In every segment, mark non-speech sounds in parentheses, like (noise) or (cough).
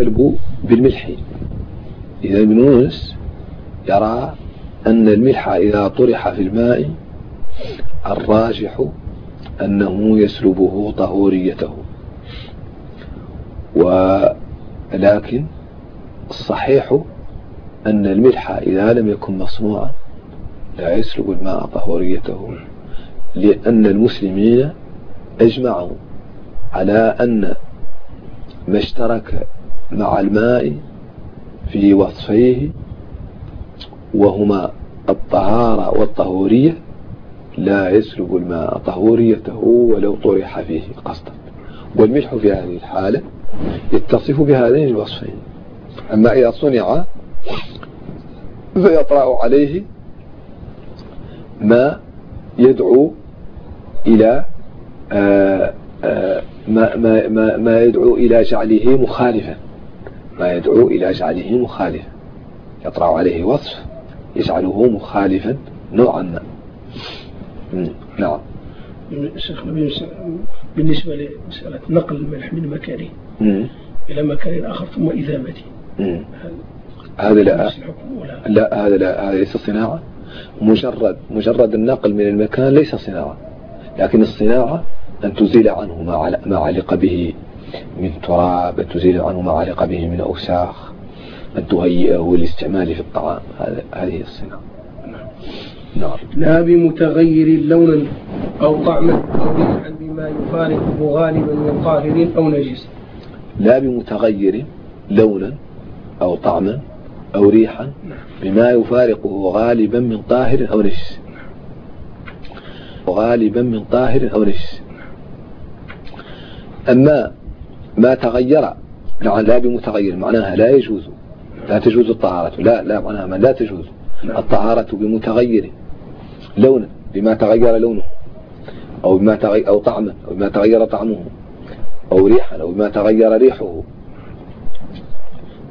الكلب بالملح. إذا ابن يونس يرى أن الملح إذا طرح في الماء الراجح أنه يسلبه طهوريته. ولكن الصحيح أن الملح إذا لم يكن مصنوعا لا يسلب الماء طهوريته لأن المسلمين أجمعوا على أن ما اشترك مع الماء في وصفيه وهما الطهارة والطهورية لا يسلب الماء طهوريته ولو طرح فيه قصدا. والملح في هذه الحالة يتصف بهذين الوصفين. أما إذا صنع فيطرأ عليه ما يدعو إلى آه، آه، ما, ما, ما, ما يدعو إلى جعله مخالفا. ما يدعو إلى جعله مخالفا. يطرأ عليه وصف يجعله مخالفا نوعا ما. نعم. شيخ بالنسبة لمسألة نقل الملح من مكانه إلى مكان آخر ثم إذابته هذا لا لا هذا لا هذا ليس صناعة. مجرد مجرد النقل من المكان ليس صناعة. لكن الصناعة أن تزيل عنه ما علق به من تراب تزيل عنه ما علق به من أوساخ أن تهيئه للاستعمال في الطعام. هذا هذه الصناعة نعم. لا بمتغير لونا أو طعما أو ريحا بما يفارقه غالبا من طاهر أو نجس. لا بمتغير لونا أو طعما أو ريحا بما يفارقه غالبا من طاهر أو نجس. غالبا من طاهر أو نجس. أما ما تغير نعم لا بمتغير معناها لا يجوز. لا تجوز الطهارة. لا لا معناها ما لا تجوز. الطهارة بمتغير. لونا بما تغير لونه أو بما تغير أو طعما أو بما تغير طعمه أو ريحا أو بما تغير ريحه.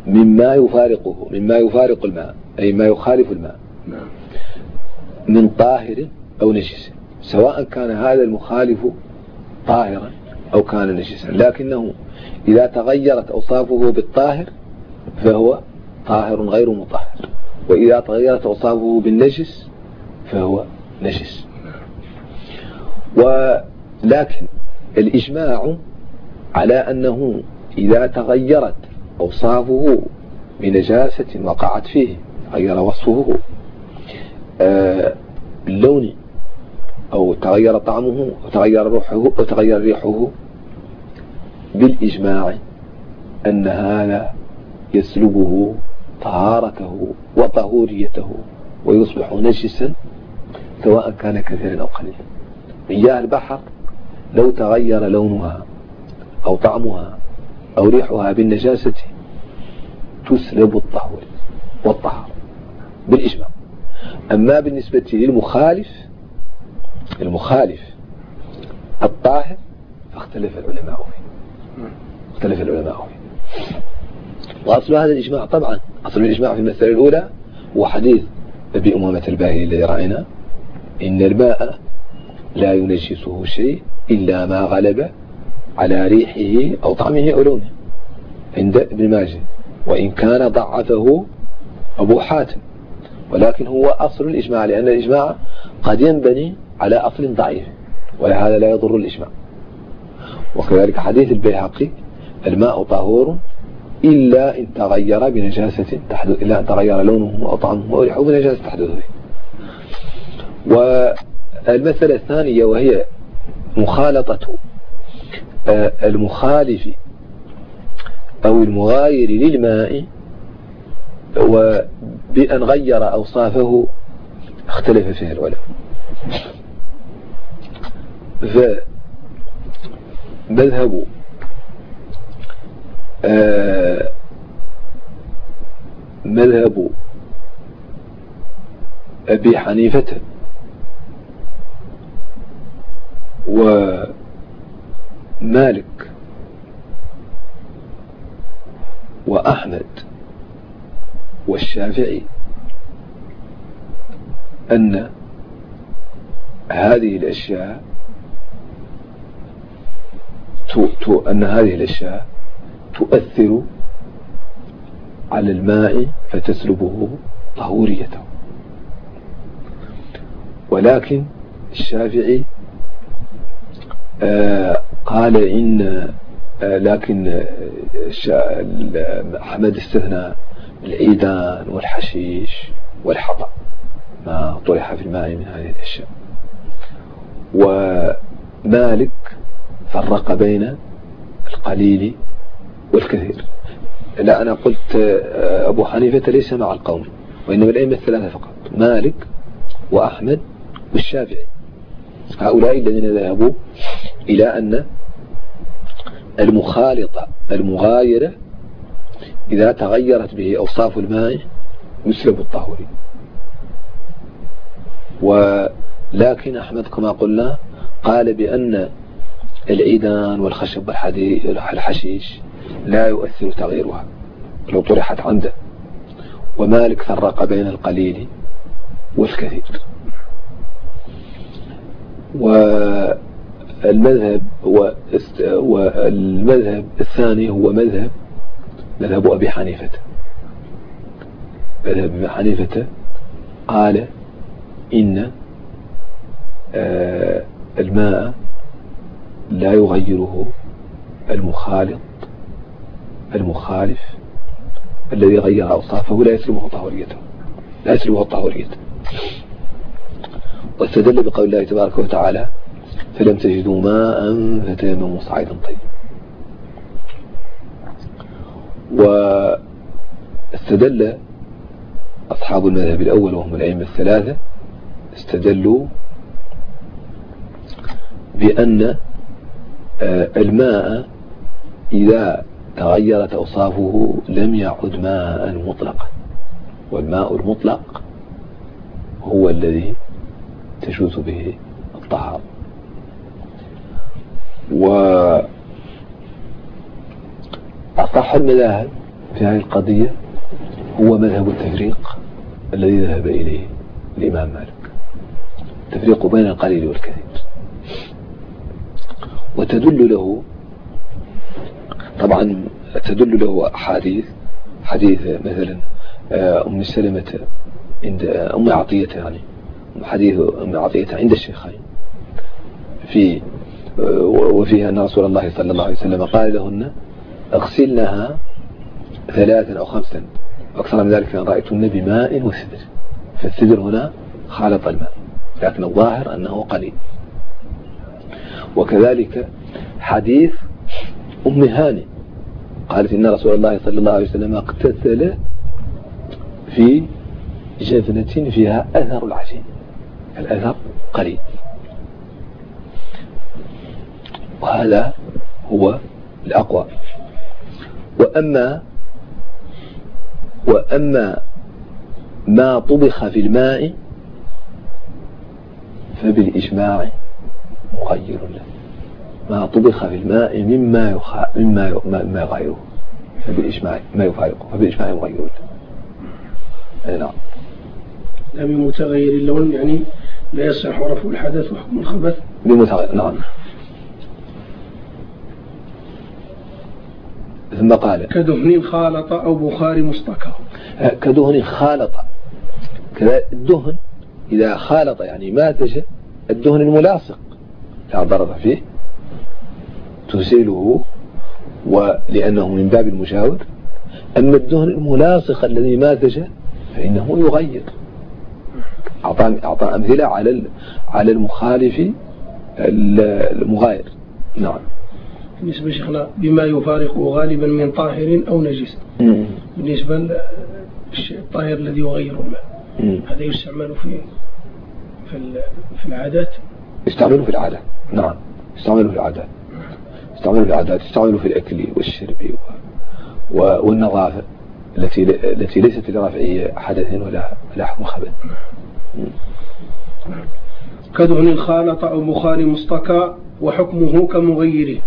مما يفارقه مما يفارق الماء أي ما يخالف الماء. من طاهر أو نجس. سواء كان هذا المخالف طاهرا أو كان نجسا. لكنه إذا تغيرت أوصافه بالطاهر فهو طاهر غير مطهر. وإذا تغيرت أوصافه بالنجس فهو نجس. ولكن الإجماع على أنه إذا تغيرت أوصافه بنجاسة وقعت فيه تغير وصفه آه، باللون أو تغير طعمه وتغير روحه وتغير ريحه بالإجماع أن هذا يسلبه طهارته وطهوريته ويصبح نجسا سواء كان كثيرا أو قليلا. مياه البحر لو تغير لونها أو طعمها أو ريحها بالنجاسة تسلب الطهور والطهر بالإجماع. أما بالنسبة للمخالف المخالف الطاهر فاختلف العلماء فيه. اختلف العلماء. وأصل هذا الإجماع طبعا أصل الإجماع في المسألة الأولى هو حديث أبي أمامة الباهلي الذي رأينا. إن الماء لا ينجسه شيء إلا ما غلب على ريحه أو طعمه أو لونه. عند ابن ماجه. وإن كان ضعفه أبو حاتم. ولكن هو أصل الإجماع لأن الإجماع قد ينبني على أصل ضعيف. ولهذا لا يضر الإجماع. وكذلك حديث البيهقي الماء طهور إلا إن تغير بنجاسة تحدث إلا أن تغير لونه أو طعمه أو ريحه بنجاسة تحدث به والمسألة الثانية وهي مخالطة آه، المخالف أو المغاير للماء وبأن غير أوصافه. اختلف فيه العلماء. فمذهب مذهب أبي حنيفة. ومالك. وأحمد. والشافعي. أن هذه الأشياء أن هذه الأشياء تؤثر على الماء فتسلبه طهوريته. ولكن الشافعي آه، قال إن آه، لكن أحمد استثنى العيدان والحشيش والحطب ما طرح في الماء من هذه الأشياء. ومالك فرق بين القليل والكثير. لا أنا قلت آه، أبو حنيفة ليس مع القوم وإنما الأئمة الثلاثة فقط مالك وأحمد والشافعي. هؤلاء الذين ذهبوا إلى أن المخالطة المغايرة إذا تغيرت به أوصاف الماء يسلب الطهوري ولكن أحمد كما قلنا قال بأن العيدان والخشب والحشيش لا يؤثر تغييرها. لو طرحت عنده ومالك فرق بين القليل والكثير. والمذهب والمذهب الثاني هو مذهب مذهب أبي حنيفة. مذهب أبي حنيفة قال إن آه، الماء لا يغيره المخالط المخالف الذي غير أوصافه لا يسلبه طهوريته. لا يسلبه طهوريته. واستدل بقول الله تبارك وتعالى فلم تجدوا ماء فتيمموا صعيدا طيبا. واستدل أصحاب المذهب الأول وهم الأئمة الثلاثة استدلوا بأن آه، الماء إذا تغيرت أوصافه لم يعد ماء مطلقا. والماء المطلق هو الذي تجوز به الطهارة وأصح المذاهب في هذه القضية هو مذهب التفريق الذي ذهب إليه الإمام مالك. التفريق بين القليل والكثير. وتدل له طبعا تدل له أحاديث حديث مثلا آه، أم سلمة عند أم عطية يعني حديث أم عطية عند الشيخين. في وفيها أن رسول الله صلى الله عليه وسلم قال لهن اغسلنها ثلاثا أو خمسا. أكثر من ذلك رأيتن بماء وسدر فالسدر هنا خالط الماء لكن الظاهر أنه قليل. وكذلك حديث أم هاني. قالت إن رسول الله صلى الله عليه وسلم اقتتل في جفنة فيها أثر العجين. الأثر قليل. وهذا هو الأقوى. وأما وأما ما طبخ في الماء فبالإجماع مغير له. ما طبخ في الماء مما يخا مما مما يغيره فبالإجماع ما يفارقه فبالإجماع مغير له نعم. بمتغير اللون يعني لا يصح رفع الحدث وحكم الخبث؟ بمتغير نعم. ثم قال كدهن خالط أو بخار مصطكى كدهن خالط. الدهن إذا خالط يعني ماتج الدهن الملاصق لا ضرر فيه. تزيله ولأنه من باب المجاور أما الدهن الملاصق الذي ماتج فإنه يغير. أعطى أعطى أمثلة على على المخالف المغاير. نعم. بالنسبة شيخنا بما يفارقه غالبا من طاهر أو نجس. بالنسبة للشيء الطاهر الذي يغير الماء. هذا يستعمل في في العادات. يستعمله في العادات نعم. يستعمله في العادات يستعمله في العادات يستعمله في الأكل والشرب والنظافة التي التي ليست لرفع حدث ولا لا حكم خبث كدهن خالط أو بخار مصطكى وحكمه كمغيره.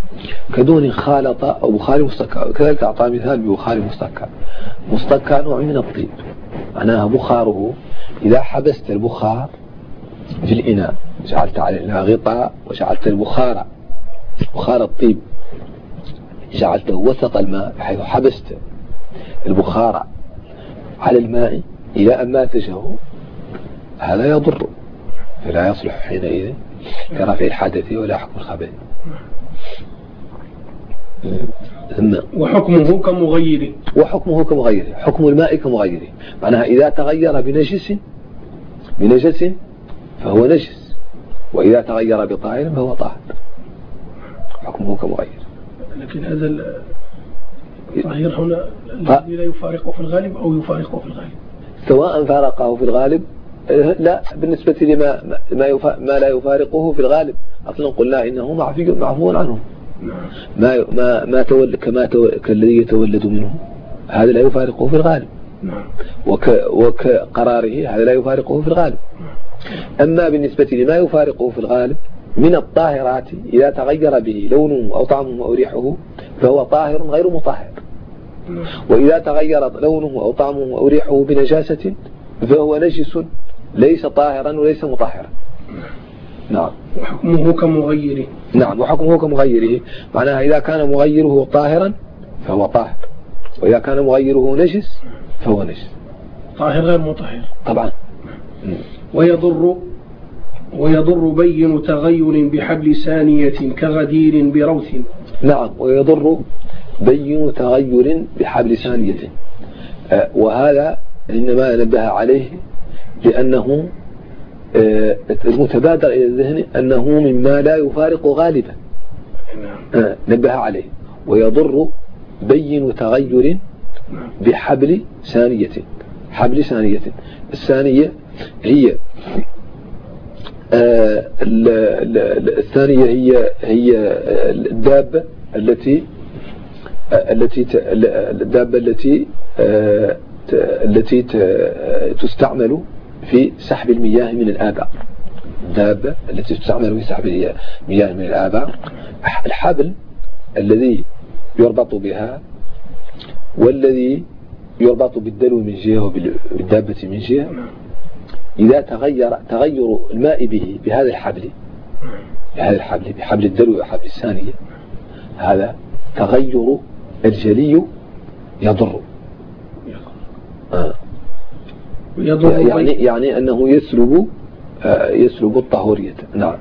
كدهن خالط أو بخار مصطكى كذلك أعطى مثال ببخار مصطكى مصطكى نوع من الطيب. معناها بخاره إذا حبست البخار في الإناء جعلت عليه غطاء وجعلت البخار بخار الطيب. جعلته وسط الماء بحيث حبست البخار على الماء إلى أن ماتجه هذا يضر. فلا يصلح حينئذ كرفع الحدث ولا حكم الخبث ثم وحكمه كمغيره وحكمه كمغيره حكم الماء كمغيره معناها إذا تغير بنجس بنجس فهو نجس. وإذا تغير بطاهر فهو طاهر حكمه كمغير لكن هذا الطاهر هنا الذي لا يفارقه في الغالب أو يفارقه في الغالب. سواء فارقه في الغالب لا بالنسبة لما ما, ما لا يفارقه في الغالب. أصلا قلنا إنه معفو عنه. ما ما ما تولد كما كالذي يتولد منه. هذا لا يفارقه في الغالب. وك وكقراره هذا لا يفارقه في الغالب. أما بالنسبة لما يفارقه في الغالب من الطاهرات إذا تغير به لونه أو طعمه أو ريحه فهو طاهر غير مطهر. وإذا تغير لونه أو طعمه أو ريحه بنجاسة فهو نجس ليس طاهرا وليس مطهرا. نعم. وحكمه كمغيره. نعم وحكمه كمغيره. معناها إذا كان مغيره طاهرا فهو طاهر. وإذا كان مغيره نجس فهو نجس. طاهر غير مطهر. طبعا. ويضر ويضر بين تغير بحبل سانية كغدير بروث. نعم ويضر بين تغير بحبل سانية. أه، وهذا إنما نبه عليه لأنه أه، المتبادر إلى الذهن أنه مما لا يفارق غالبا. أه، نبه عليه. ويضر بين تغير بحبل ثانية حبل ثانية الثانية هي الثانية هي هي الدابة التي التي الدابة التي التي تستعمل في سحب المياه من الآبار الدابة التي تستعمل في سحب المياه من الآبار الحبل الذي يربط بها والذي يربط بالدلو من جهة وبالدابة من جهة. إذا تغير تغير الماء به بهذا الحبل بهذا الحبل بحبل الدلو وحبل الثانية هذا تغير الجلي يضر. آه. يضر يعني يعني أنه يسلب آه يسلب الطهورية. نعم.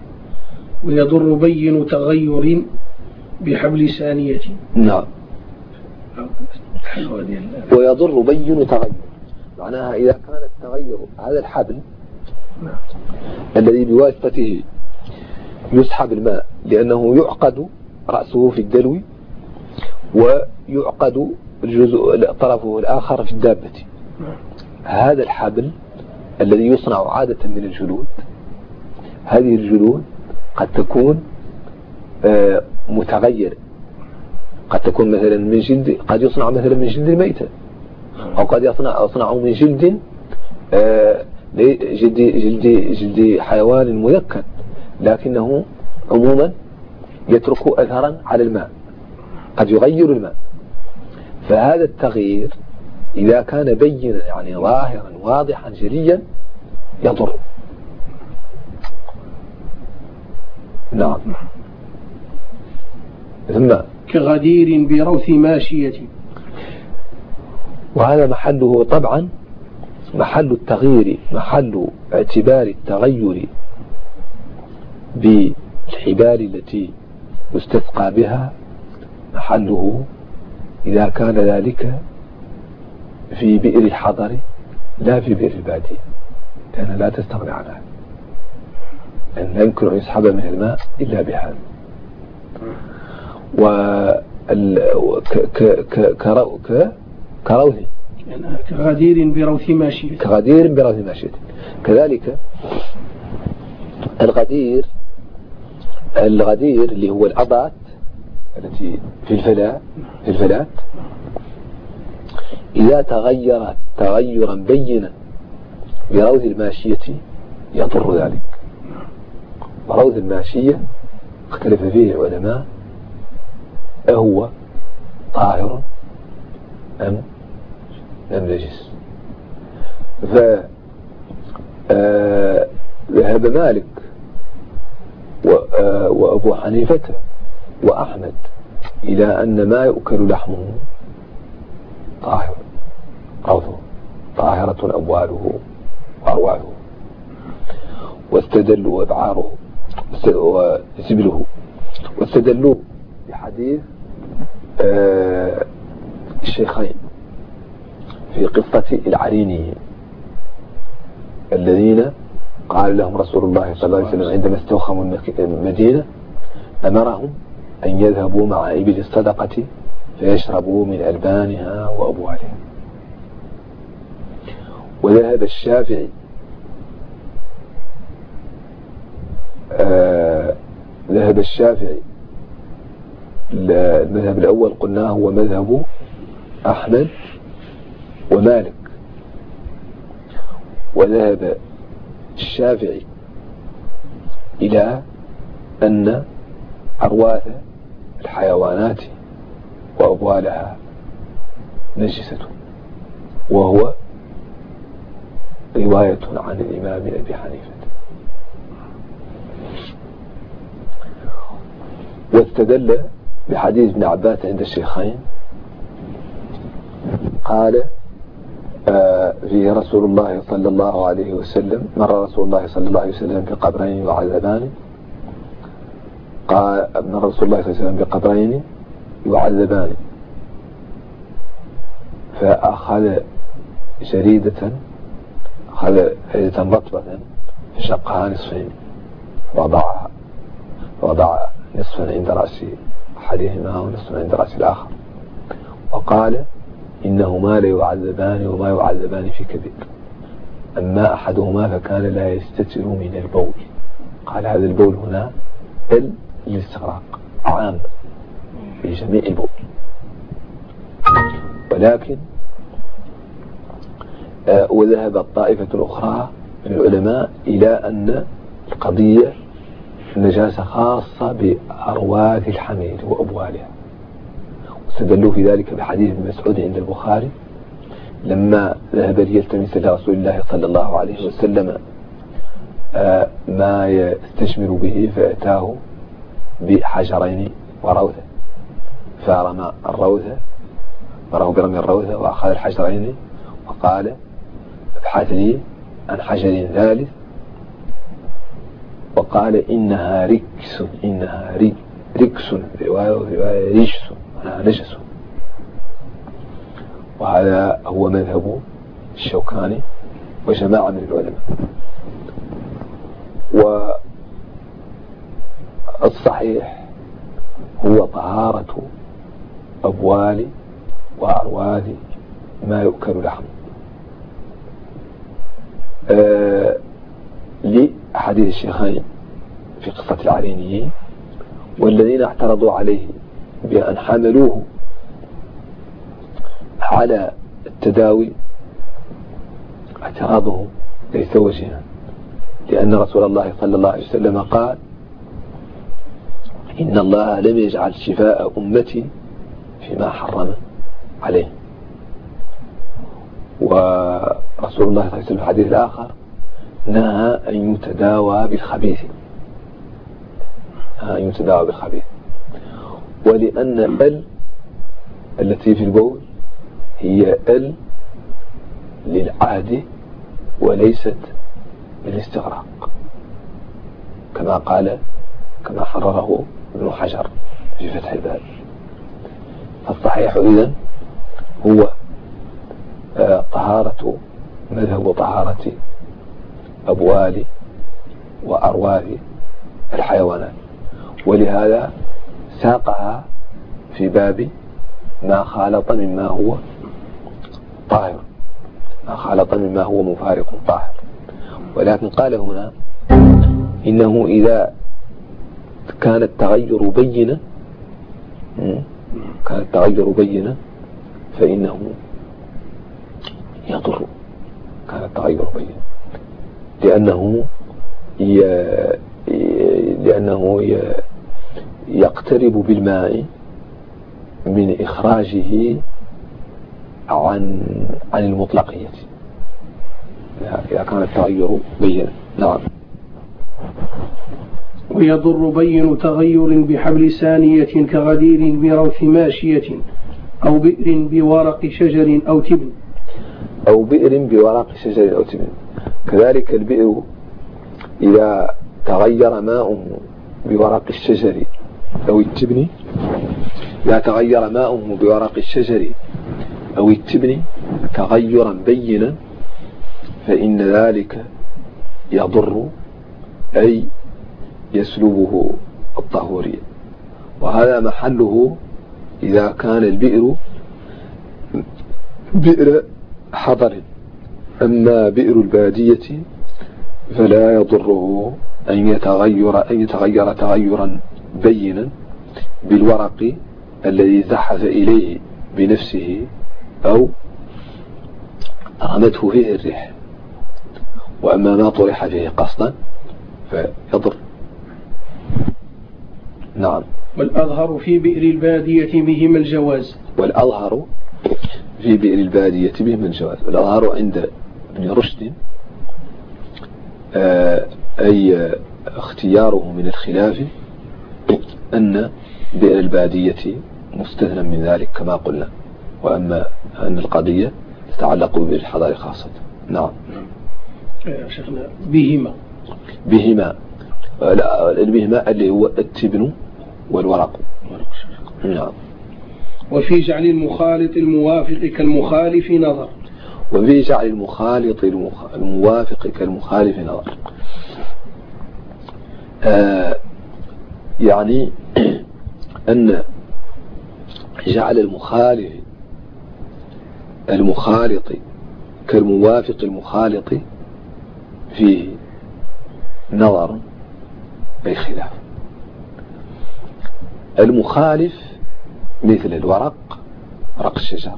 ويضر بين تغير بحبل ثانية. نعم. ويضر بين تغير. معناها إذا كان التغير هذا الحبل. الذي بواسطته يسحب الماء لأنه يعقد رأسه في الدلو ويعقد الجزء طرفه الآخر في الدابة. هذا الحبل الذي يصنع عادة من الجلود هذه الجلود قد تكون آه، متغير قد تكون مثلا من جلد قد يصنع مثلا من جلد الميتة أو قد يصنع يصنع من جلد آه، جلد جلد جلد حيوان مذكر لكنه عموما يترك أثرا على الماء قد يغير الماء. فهذا التغيير إذا كان بينا يعني ظاهرا واضحا جليا يضر. نعم. ثم كغدير بروث ماشية. وهذا محله طبعا محل التغيير محل اعتبار التغير بالحبال التي يستسقى بها محله إذا كان ذلك في بئر الحضر لا في بئر البادية لأنها لا تستغني عنها لأن لا يمكن أن يسحب من الماء إلا بهذا و كروث كغدير بروث ماشية كغدير بروث ماشية كذلك الغدير الغدير اللي هو الأضات التي في الفلاة في الفلاة إذا تغير تغيرا بينا بروث الماشية يضر ذلك. وروث الماشية اختلف فيه العلماء أهو طاهر أم أم نجس ف آه، ذهب مالك آه، وأبو حنيفة وأحمد إلى أن ما يؤكل لحمه طاهر روثه طاهرة أمواله وأرواحه واستدلوا وأبعاره وسبله واستدلوا بحديث آه، الشيخين. في قصة العرينيين الذين قال لهم رسول الله صلى الله عليه وسلم عندما استوخموا المدينة أمرهم أن يذهبوا مع إبل الصدقة فيشربوا من ألبانها وأبوالها. وذهب الشافعي آه ذهب الشافعي المذهب الأول قلنا هو مذهب أحمد ومالك وذهب الشافعي إلى أن أرواث الحيوانات وأبوالها نجسة وهو رواية عن الإمام أبي حنيفة. واستدل بحديث ابن عباس عند الشيخين قال فيه رسول الله صلى الله عليه وسلم. مر رسول الله صلى الله عليه وسلم في قبرين يعذبان. قال مر رسول الله صلى الله عليه وسلم في قبرين يعذبان. فأخذ جريدة أخذ جريدة رطبة فشقها نصفين وضعها وضع نصفا عند رأس أحدهما ونصفا عند رأس الآخر. وقال إنهما ليعذبان وما يعذبان في كبير. أما أحدهما فكان لا يستتر من البول. قال هذا البول هنا ال للاستغراق عام في جميع البول. ولكن آه وذهبت طائفة أخرى من العلماء إلى أن القضية نجاسة خاصة بأرواث الحمير وأبوالها. واستدلوا في ذلك بحديث ابن مسعود عند البخاري لما ذهب ليلتمس لرسول الله صلى الله عليه وسلم آه، ما يستشمر به فأتاه بحجرين وروثة. فرمى الروثة وراه برمي الروثة وأخذ الحجرين وقال ابحث لي عن حجر ثالث. وقال إنها ركس إنها ركس رواية رواية رجس نجس وهذا هو مذهب الشوكاني وجماعة من العلماء. والصحيح هو طهارة أبوال وأرواث ما يؤكل لحم. آه لحديث الشيخين في قصة العرينيين والذين اعترضوا عليه بأن حملوه على التداوي اعتراضهم ليس وجها. لأن رسول الله صلى الله عليه وسلم قال إن الله لم يجعل شفاء أمتي فيما حرم عليه. ورسول الله صلى الله عليه وسلم في الحديث الآخر نهى أن يتداوى بالخبيث. أن يتداوى بالخبيث. ولأن ال التي في البول هي ال للعهد وليست للاستغراق. كما قال كما حرره ابن حجر في فتح الباب. فالصحيح إذن هو آه، طهارة مذهب طهارة أبوال وأرواح الحيوانات. ولهذا ساقها في باب ما خالط مما هو طاهر. ما خالط مما هو مفارق طاهر. ولكن قال هنا إنه إذا كان التغير بينا كان التغير بينا فإنه يضر. كان التغير بينا لأنه ي... لأنه ي... يقترب بالماء من إخراجه عن عن المطلقية. إذا كان التغير بينا نعم. ويضر بين تغير بحبل سانية كغدير بروث ماشية أو بئر بورق شجر أو تبن. أو بئر بورق شجر أو تبن. كذلك البئر إذا تغير ماؤه بورق الشجر أو التبن إذا تغير ماؤه بورق الشجر. أو التبن تغيرا بينا. فإن ذلك يضر أي يسلبه الطهورية وهذا محله إذا كان البئر بئر حضر. أما بئر البادية فلا يضره أن يتغير أن يتغير تغيرا. بينا بالورق الذي زحف إليه بنفسه أو رمته فيه الريح. وأما ما طرح فيه قصدا فيضر. نعم. والأظهر في بئر البادية بهما الجواز. والأظهر في بئر البادية بهما الجواز. والأظهر عند ابن رشد آه، أي اختياره من الخلاف أن بئر البادية مستثنى من ذلك كما قلنا وأما أن القضية تتعلق بالحضارة خاصة. نعم. يا شيخنا بهما. بهما. لا بهما اللي هو التبن والورق. نعم. وفي جعل المخالط الموافق كالمخالف نظر. وفي جعل المخالط الموافق كالمخالف نظر. آه يعني أن جعل المخالف المخالط كالموافق المخالط فيه نظر أي خلاف. المخالف مثل الورق ورق الشجر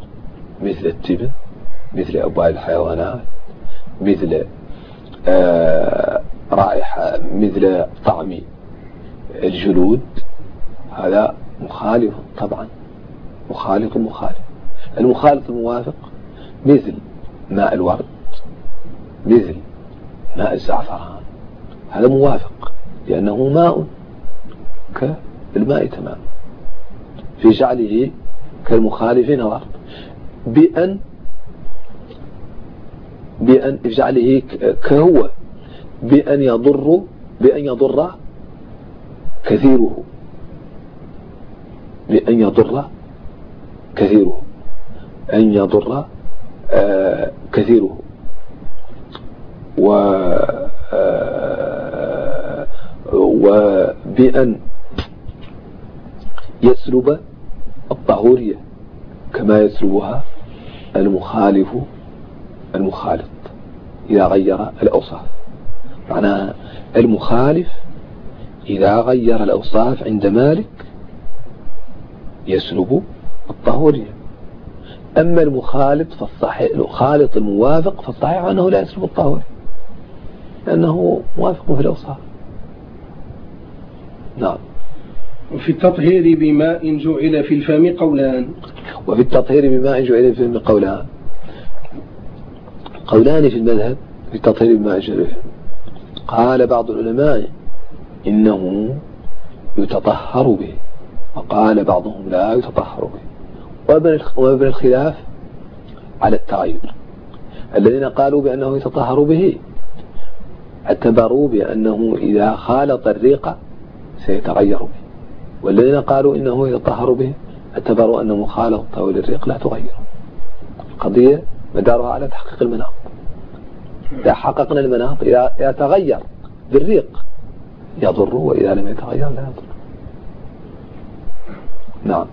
مثل التبن مثل أبواب الحيوانات مثل آه رائحة مثل طعم الجلود هذا مخالف طبعا مخالف مخالف. المخالف الموافق مثل ماء الورد مثل ماء الزعفران. هذا موافق لأنه ماء كالماء تماما في جعله كالمخالف نظر بأن بأن جعله كهو بأن يضر بأن يضر كثيره. بأن يضر كثيره. أن يضر آه كثيره. و آه وبأن يسلب الطهورية كما يسلبها المخالف المخالط إذا غير الأوصاف. معناها المخالف إذا غير الأوصاف عند مالك يسلب الطهورية أما المخالط فالصحيح الخالط الموافق فالصحيح أنه لا يسلب الطهورية لأنه موافق في الأوصاف. نعم. وفي التطهير بماء جعل في الفم قولان. وفي التطهير بماء جعل في الفم قولان. قولان في المذهب في التطهير بماء جعل في قال بعض العلماء إنه يتطهر به. وقال بعضهم لا يتطهر به. وابن الخلاف على التغير. الذين قالوا بأنه يتطهر به اعتبروا بأنه إذا خالط الريق سيتغير به. والذين قالوا إنه يتطهر به اعتبروا أن مخالطة للريق لا تغير. القضية مدارها على تحقيق المناط. إذا حققنا المناط إذا يتغير بالريق يضر وإذا لم يتغير لا يضر. نعم.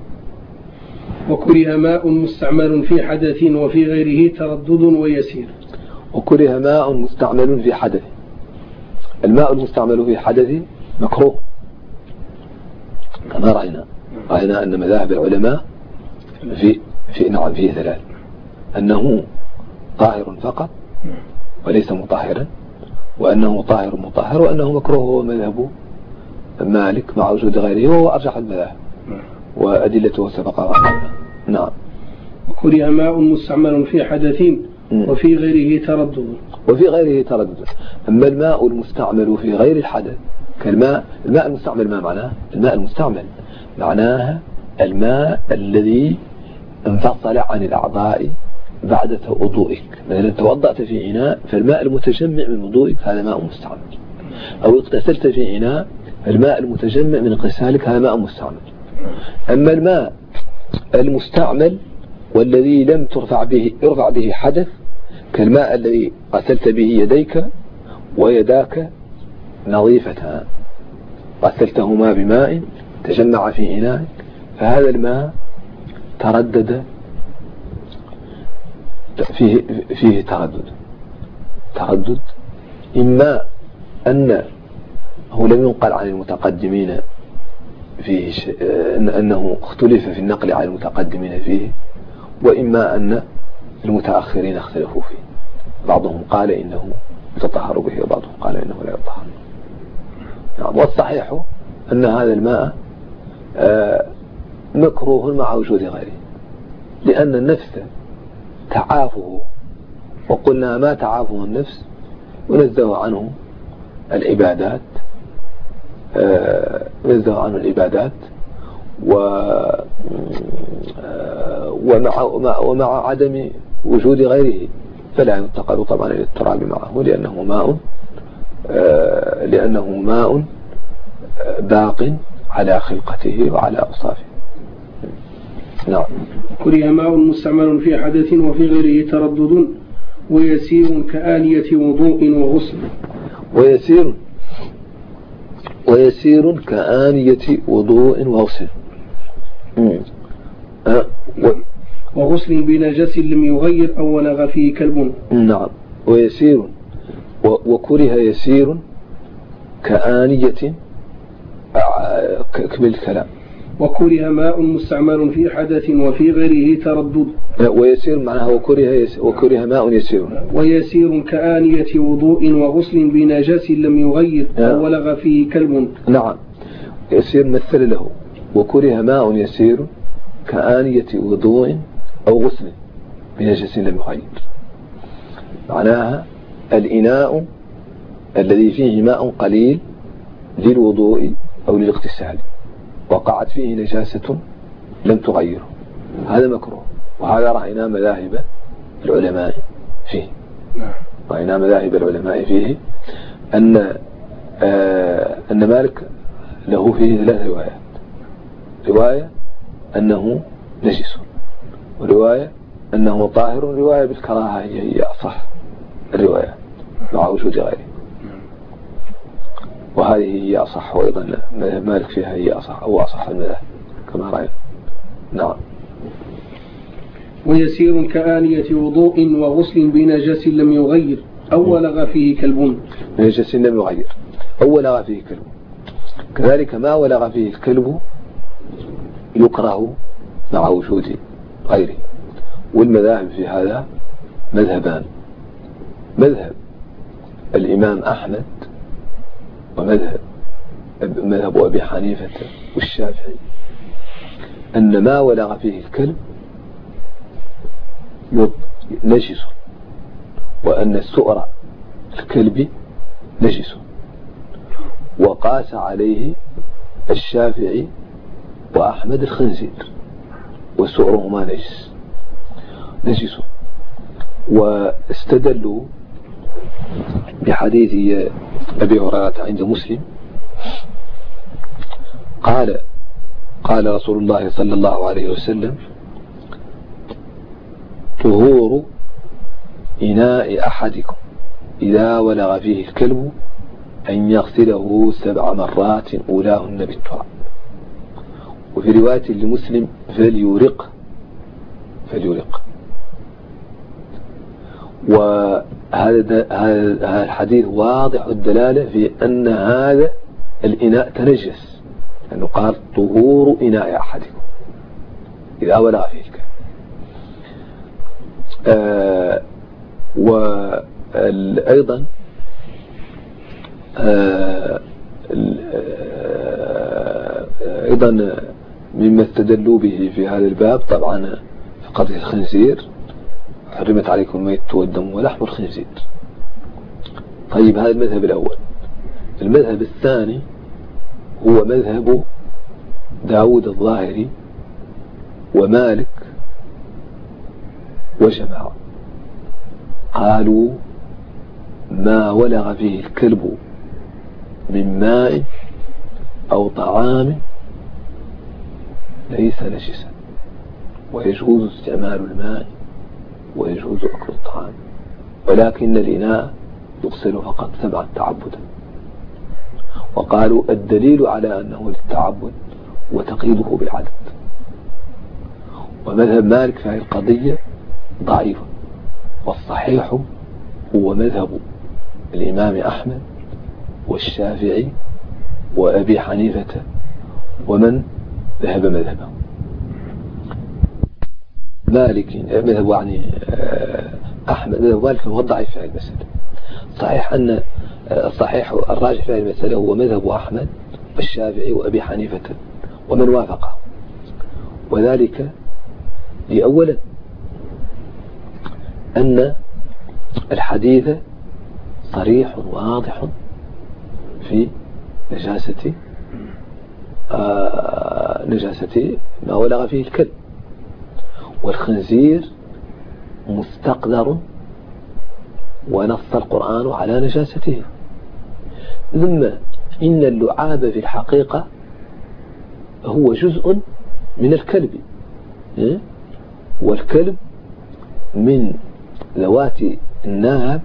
وكره ماء مستعمل في حدث وفي غيره تردد ويسير. وكره ماء مستعمل في حدث. الماء المستعمل في حدث مكروه. كما رأينا. رأينا أن مذاهب العلماء في في نعم فيه ثلاث أنه طاهر فقط وليس مطهرا. وأنه طاهر مطهر وأنه مكروه هو مذهب مالك مع وجود غيره وهو أرجح المذاهب وأدلته سبق نعم. وكره ماء مستعمل في حدث وفي غيره تردد. وفي غيره تردد. أما الماء المستعمل في غير الحدث كالماء الماء المستعمل ما معناه؟ الماء المستعمل معناها الماء الذي انفصل عن الأعضاء بعد وضوئك مثلا توضأت في إناء فالماء المتجمع من وضوئك هذا ماء مستعمل. أو اغتسلت في إناء الماء المتجمع من اغتسالك هذا ماء مستعمل. أما الماء المستعمل والذي لم ترفع به يرفع به حدث كالماء الذي غسلت به يديك ويداك نظيفتان غسلتهما بماء تجمع في إناء فهذا الماء تردد فيه, فيه تردد. تردد إما أن هو لم ينقل عن المتقدمين فيه أنه اختلف في النقل عن المتقدمين فيه وإما أن المتأخرين اختلفوا فيه. بعضهم قال إنه يتطهر به وبعضهم قال إنه لا يطهر نعم والصحيح أن هذا الماء آه، مكروه مع وجود غيره لأن النفس تعافه. وقلنا ما تعافه النفس؟ ونزه عنه العبادات. ينزه عنه العبادات. و آه، ومع, ومع عدم وجود غيره فلا ينتقل طبعا إلى التراب معه لأنه ماء آه، لأنه ماء آه، باق على خلقته وعلى أوصافه. نعم. كره ماء مستعمل في حدث وفي غيره تردد ويسير كآلية وضوء وغسل ويسير ويسير كآنية وضوء وغسل أه وغسل بنجس لم يغير أو ولغ فيه كلب. نعم. ويسير وكره يسير كآنية كمل الكلام وكره ماء مستعمل في حدث وفي غيره تردد. ويسير معناها وكره, وكره ماء يسير. ويسير كآنية وضوء وغسل بنجاس لم يغير أو ولغ فيه كلب. نعم. يسير مثل له. وكره ماء يسير كآنية وضوء أو غسل بنجس لم يغير. معناها الإناء الذي فيه ماء قليل للوضوء أو للاغتسال. وقعت فيه نجاسة لم تغيره. هذا مكروه. وهذا رأينا مذاهب العلماء فيه. رأينا مذاهب العلماء فيه أن آه أن مالك له فيه ثلاث روايات. رواية أنه نجس ورواية أنه طاهر رواية بالكراهة. هي أصح الروايات. مع وجود غيره. وهذه هي أصح وأيضا مالك فيها هي أصح أو أصح المذاهب كما رأينا نعم. ويسير كآنية وضوء وغسل بنجس لم يغير أو ولغ فيه كلب بنجس لم يغير أو ولغ فيه كلب. كذلك ما ولغ فيه الكلب يكره مع وجود غيره. والمذاهب في هذا مذهبان. مذهب الإمام أحمد ومذهب مذهب أبي حنيفة والشافعي أن ما ولغ فيه الكلب نجس وأن السؤر الكلب نجس. وقاس عليه الشافعي وأحمد الخنزير وسؤرهما نجس. نجس. واستدلوا بحديث أبي هريرة عند مسلم قال قال رسول الله صلى الله عليه وسلم طهور إناء أحدكم إذا ولغ فيه الكلب أن يغسله سبع مرات أولاهن بالتراب. وفي رواية لمسلم فليورق. فليورق. وهذا هذا الحديث واضح الدلالة في أن هذا الإناء تنجس لأنه قال طهور إناء أحدكم. إذا فيه الكلب آه وأيضا آه أيضا مما استدلوا به في هذا الباب طبعا في قضية الخنزير. حرمت عليكم الميت والدم ولحم الخنزير. طيب هذا المذهب الأول. المذهب الثاني هو مذهب داود الظاهري ومالك وجماعة قالوا ما ولغ فيه الكلب من ماء أو طعام ليس نجسا ويجوز استعمال الماء ويجوز أكل الطعام. ولكن الإناء يغسل فقط سبعا تعبدا. وقالوا الدليل على أنه للتعبد وتقييده بالعدد. ومذهب مالك في هذه القضية ضعيف. والصحيح هو مذهب الإمام أحمد والشافعي وأبي حنيفة ومن ذهب مذهبه. مالك مذهب يعني آه، أحمد مذهب مالك هو الضعيف في المسألة. صحيح أن آه، الراجح في المسألة هو مذهب أحمد والشافعي وأبي حنيفة ومن وافقه. وذلك لأولا أن الحديث صريح واضح في نجاسة آه نجاسة ما ولغ فيه الكلب. والخنزير مستقدر ونص القرآن على نجاسته ثم إن اللعاب في الحقيقة هو جزء من الكلب إيه؟ والكلب من ذوات الناب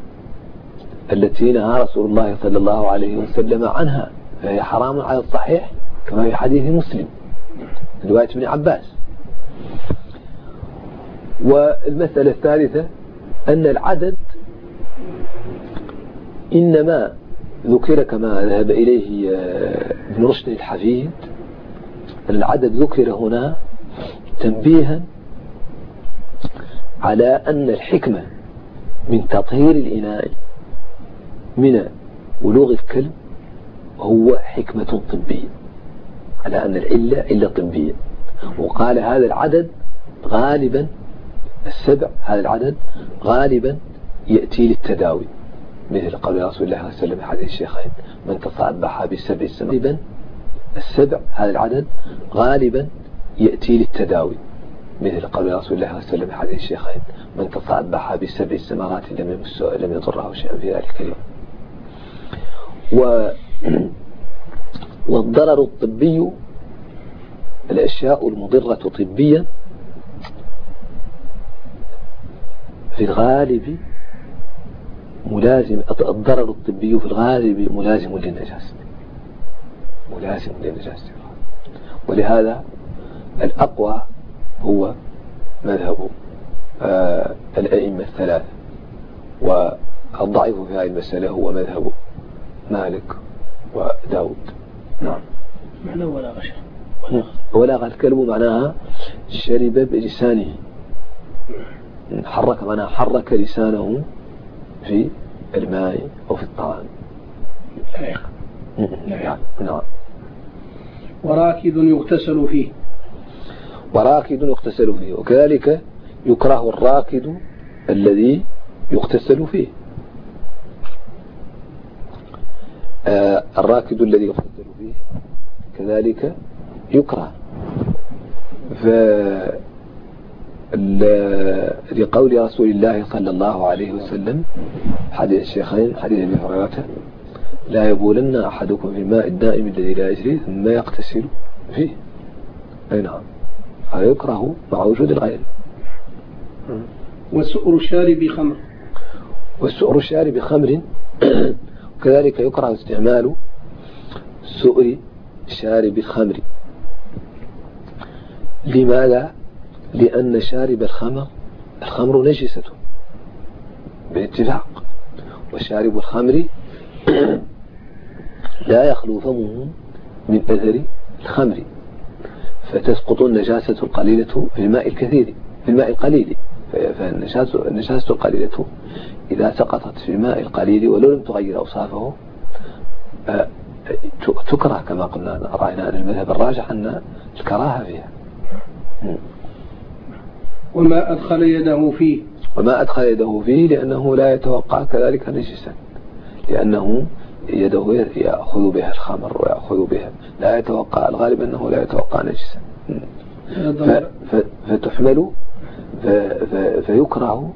التي نهى رسول الله صلى الله عليه وسلم عنها فهي حرام على الصحيح كما في حديث مسلم رواية ابن عباس والمسألة الثالثة أن العدد إنما ذكر كما ذهب إليه آه، ابن رشد الحفيد العدد ذكر هنا تنبيها على أن الحكمة من تطهير الإناء من ولوغ الكلب هو حكمة طبية على أن العلة علة طبية. وقال هذا العدد غالبا السبع هذا العدد غالبا يأتي للتداوي. مثل قول رسول الله صلى الله عليه وسلم حديث الشيخين من تصبح بسبع السماء السبع هذا العدد غالبا يأتي للتداوي. مثل قول رسول الله صلى الله عليه وسلم حديث الشيخين من تصبح بسبع السماوات لم لم يضره شيئا في ذلك اليوم. و (clears throat) والضرر الطبي الأشياء المضرة طبيا في الغالب ملازم الضرر الطبي في الغالب ملازم للنجاسة. ملازم للنجاسة. ولهذا الأقوى هو مذهب آه الأئمة الثلاثة. والضعيف في هذه المسألة هو مذهب مالك وداود. نعم. معنى ولا غشر ولا الكلب معناها شرب بلسانه. حرك معناها حرك لسانه في الماء أو في الطعام. نعم نعم. وراكد يغتسل فيه. وراكد يغتسل فيه. وكذلك يكره الراكد الذي يغتسل فيه. آه الراكد الذي يغتسل فيه كذلك يكره. ف لقول رسول الله صلى الله عليه وسلم حديث الشيخين حديث أبي هريرة لا يبولن أحدكم في الماء الدائم الذي لا يجري ثم يغتسل فيه. أي نعم. هذا يكره مع وجود الغير. وسؤر الشارب خمر والسؤر الشارب خمر وكذلك (clears throat) يكره استعمال سؤر شارب الخمر لماذا؟ لأن شارب الخمر الخمر نجسة. باتفاق. وشارب الخمر (clears throat) لا يخلو فمه من أثر الخمر. فتسقط النجاسة القليلة في الماء الكثير في الماء القليل. فالنجاسة القليلة إذا سقطت في الماء القليل ولو لم تغير أوصافه آه، تكره كما قلنا رأينا أن المذهب الراجح أن الكراهة فيها. وما أدخل يده فيه. وما أدخل يده فيه لأنه لا يتوقع كذلك نجسا. لأنه يده يأخذ بها الخمر ويأخذ بها لا يتوقع الغالب أنه لا يتوقع نجسا. فتحمل فيكره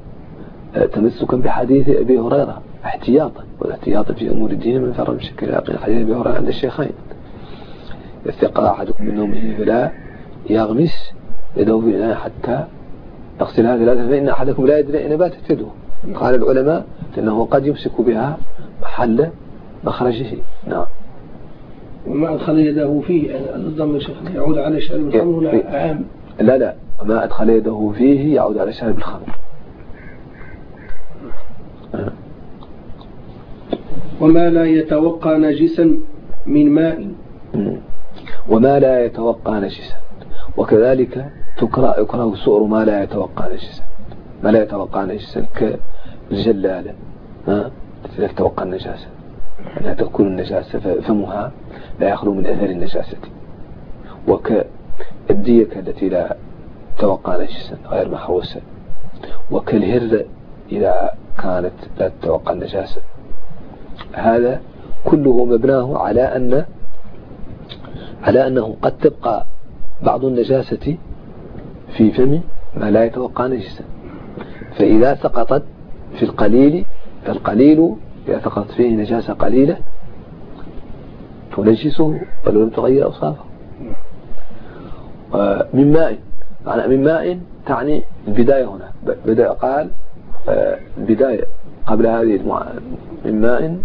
تمسكا بحديث أبي هريرة احتياطا والاحتياط في أمور الدين من فرم بشكل يقين حديث أبي هريرة عند الشيخين. يستقى أحدكم من نومه فلا يغمس يده في الإناء حتى يغسلها ثلاثة فإن أحدكم لا يدري أين باتت يده. قال العلماء أنه قد يمسك بها محل مخرجه. نعم. وما أدخل يده فيه؟ الضم يعود على شارب الخمر ولا عام؟ لا لا. ما أدخل يده فيه يعود على شارب الخمر وما لا يتوقع نجسا من ماء. وما لا يتوقع نجسا. وكذلك تكره يكره سؤر ما لا يتوقع نجسا ما لا يتوقع نجسا كالجلالة ها؟ لا تتوقع النجاسة. لا تأكل النجاسة. فمها لا يخلو من أثر النجاسة. وكالديكة التي لا توقع نجسا غير محروسة. وكالهرة إذا كانت لا تتوقع النجاسة. هذا كله مبناه على أن على أنه قد تبقى بعض النجاسة في فم ما لا يتوقع نجسا فإذا سقطت في القليل فالقليل إذا سقطت فيه نجاسة قليلة تنجسه ولو لم تغير أوصافه. من ماء معنى من ماء تعني البداية هنا. بدأ قال البداية قبل هذه من ماء